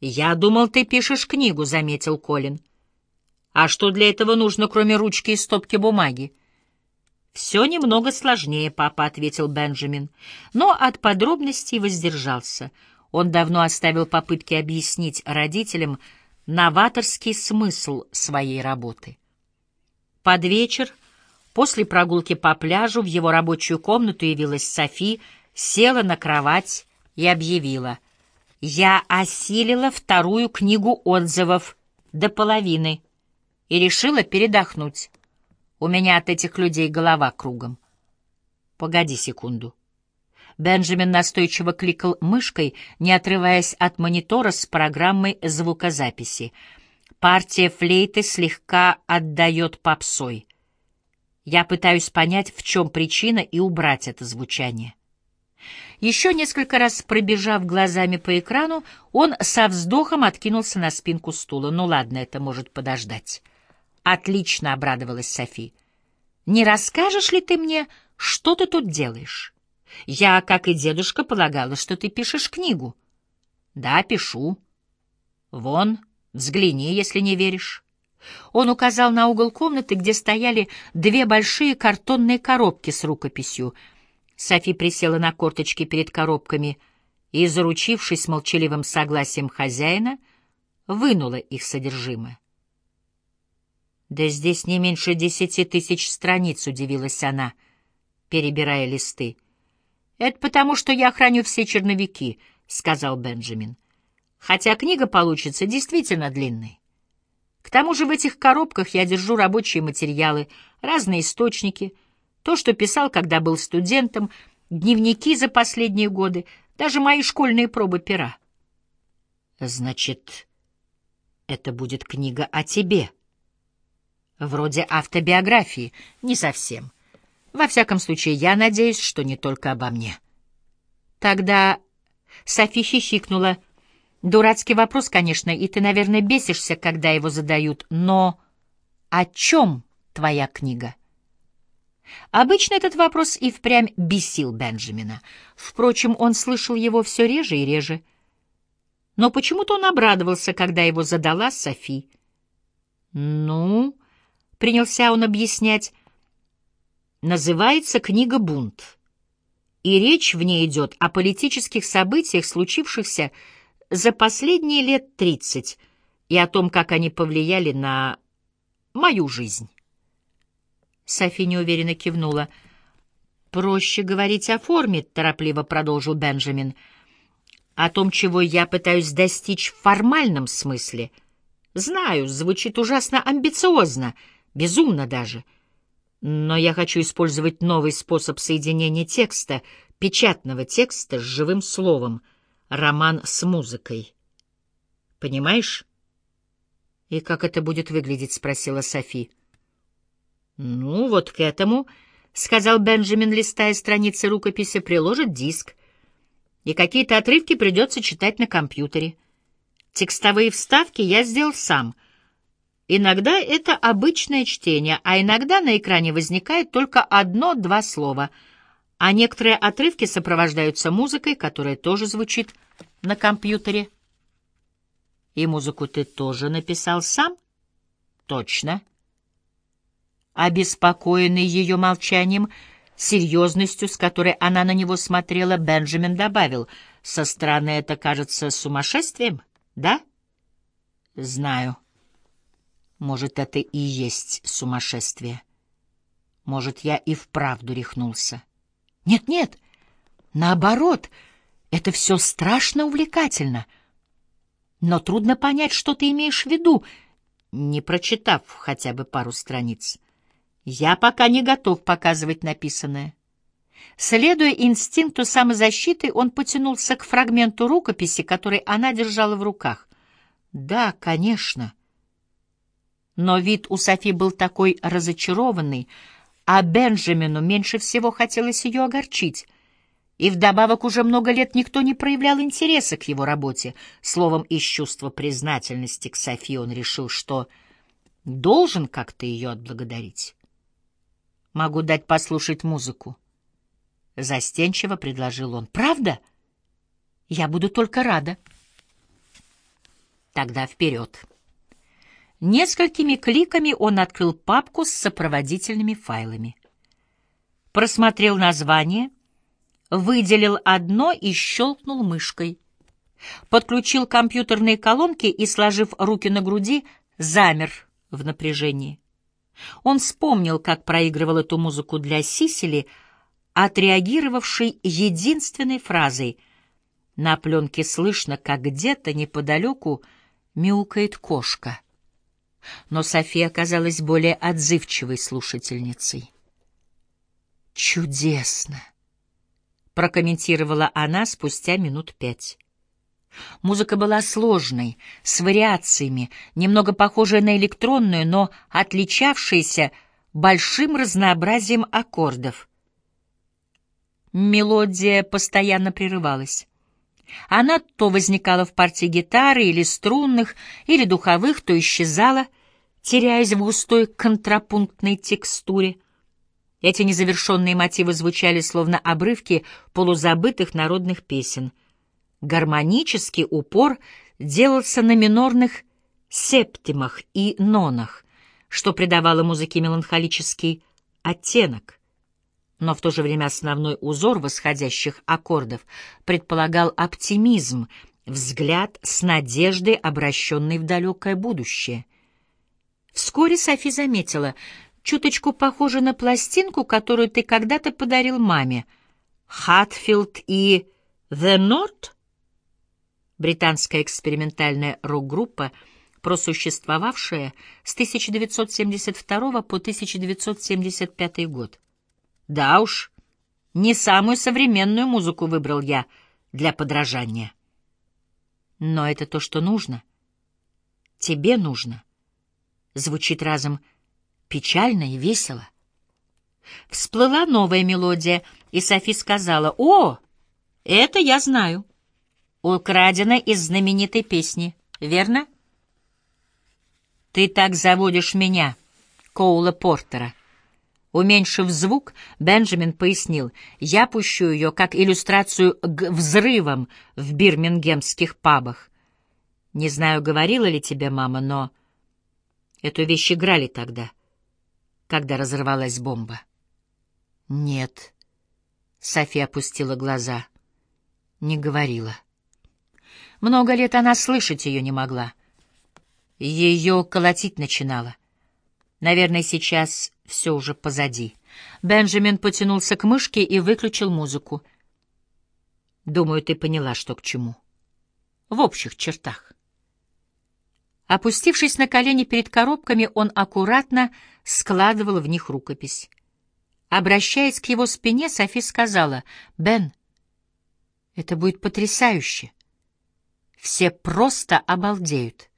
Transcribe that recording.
«Я думал, ты пишешь книгу», — заметил Колин. «А что для этого нужно, кроме ручки и стопки бумаги?» «Все немного сложнее, папа», — ответил Бенджамин, но от подробностей воздержался. Он давно оставил попытки объяснить родителям новаторский смысл своей работы. Под вечер, после прогулки по пляжу, в его рабочую комнату явилась Софи, села на кровать и объявила. «Я осилила вторую книгу отзывов до половины и решила передохнуть». У меня от этих людей голова кругом. Погоди секунду. Бенджамин настойчиво кликал мышкой, не отрываясь от монитора с программой звукозаписи. Партия флейты слегка отдает попсой. Я пытаюсь понять, в чем причина, и убрать это звучание. Еще несколько раз пробежав глазами по экрану, он со вздохом откинулся на спинку стула. Ну ладно, это может подождать. Отлично, обрадовалась Софи. Не расскажешь ли ты мне, что ты тут делаешь? Я, как и дедушка, полагала, что ты пишешь книгу. Да, пишу. Вон, взгляни, если не веришь. Он указал на угол комнаты, где стояли две большие картонные коробки с рукописью. Софи присела на корточки перед коробками и, заручившись молчаливым согласием хозяина, вынула их содержимое. Да здесь не меньше десяти тысяч страниц, удивилась она, перебирая листы. Это потому, что я храню все черновики, сказал Бенджамин. Хотя книга получится действительно длинной. К тому же в этих коробках я держу рабочие материалы, разные источники, то, что писал, когда был студентом, дневники за последние годы, даже мои школьные пробы пера. Значит, это будет книга о тебе. Вроде автобиографии. Не совсем. Во всяком случае, я надеюсь, что не только обо мне. Тогда Софи хихикнула. Дурацкий вопрос, конечно, и ты, наверное, бесишься, когда его задают, но о чем твоя книга? Обычно этот вопрос и впрямь бесил Бенджамина. Впрочем, он слышал его все реже и реже. Но почему-то он обрадовался, когда его задала Софи. «Ну...» принялся он объяснять, называется книга «Бунт». И речь в ней идет о политических событиях, случившихся за последние лет тридцать, и о том, как они повлияли на мою жизнь. Софи неуверенно кивнула. «Проще говорить о форме», — торопливо продолжил Бенджамин, — «о том, чего я пытаюсь достичь в формальном смысле. Знаю, звучит ужасно амбициозно — Безумно даже. Но я хочу использовать новый способ соединения текста, печатного текста с живым словом, роман с музыкой. Понимаешь? И как это будет выглядеть, спросила Софи. Ну, вот к этому, сказал Бенджамин, листая страницы рукописи, приложит диск. И какие-то отрывки придется читать на компьютере. Текстовые вставки я сделал сам — Иногда это обычное чтение, а иногда на экране возникает только одно-два слова, а некоторые отрывки сопровождаются музыкой, которая тоже звучит на компьютере. И музыку ты тоже написал сам? Точно. Обеспокоенный ее молчанием, серьезностью, с которой она на него смотрела, Бенджамин добавил, «Со стороны это кажется сумасшествием, да?» «Знаю». Может, это и есть сумасшествие. Может, я и вправду рехнулся. Нет-нет, наоборот, это все страшно увлекательно. Но трудно понять, что ты имеешь в виду, не прочитав хотя бы пару страниц. Я пока не готов показывать написанное. Следуя инстинкту самозащиты, он потянулся к фрагменту рукописи, который она держала в руках. Да, конечно. Но вид у Софи был такой разочарованный, а Бенджамину меньше всего хотелось ее огорчить. И вдобавок уже много лет никто не проявлял интереса к его работе. Словом, из чувства признательности к Софи он решил, что должен как-то ее отблагодарить. «Могу дать послушать музыку». Застенчиво предложил он. «Правда? Я буду только рада». Тогда вперед. Несколькими кликами он открыл папку с сопроводительными файлами. Просмотрел название, выделил одно и щелкнул мышкой. Подключил компьютерные колонки и, сложив руки на груди, замер в напряжении. Он вспомнил, как проигрывал эту музыку для Сисили, отреагировавшей единственной фразой. На пленке слышно, как где-то неподалеку мяукает кошка. Но София оказалась более отзывчивой слушательницей. «Чудесно!» — прокомментировала она спустя минут пять. Музыка была сложной, с вариациями, немного похожая на электронную, но отличавшаяся большим разнообразием аккордов. Мелодия постоянно прерывалась. Она то возникала в партии гитары или струнных, или духовых, то исчезала, теряясь в густой контрапунктной текстуре. Эти незавершенные мотивы звучали словно обрывки полузабытых народных песен. Гармонический упор делался на минорных септимах и нонах, что придавало музыке меланхолический оттенок но в то же время основной узор восходящих аккордов предполагал оптимизм, взгляд с надеждой, обращенный в далекое будущее. Вскоре Софи заметила, чуточку похоже на пластинку, которую ты когда-то подарил маме. «Хатфилд» и «The North» британская экспериментальная рок-группа, просуществовавшая с 1972 по 1975 год. Да уж, не самую современную музыку выбрал я для подражания. Но это то, что нужно. Тебе нужно. Звучит разом печально и весело. Всплыла новая мелодия, и Софи сказала, «О, это я знаю. Украдена из знаменитой песни, верно?» «Ты так заводишь меня, Коула Портера». Уменьшив звук, Бенджамин пояснил, «Я пущу ее как иллюстрацию к взрывам в бирмингемских пабах. Не знаю, говорила ли тебе мама, но эту вещь играли тогда, когда разорвалась бомба». «Нет», — София опустила глаза, — «не говорила». Много лет она слышать ее не могла. Ее колотить начинала. Наверное, сейчас все уже позади. Бенджамин потянулся к мышке и выключил музыку. Думаю, ты поняла, что к чему. В общих чертах. Опустившись на колени перед коробками, он аккуратно складывал в них рукопись. Обращаясь к его спине, Софи сказала, «Бен, это будет потрясающе. Все просто обалдеют».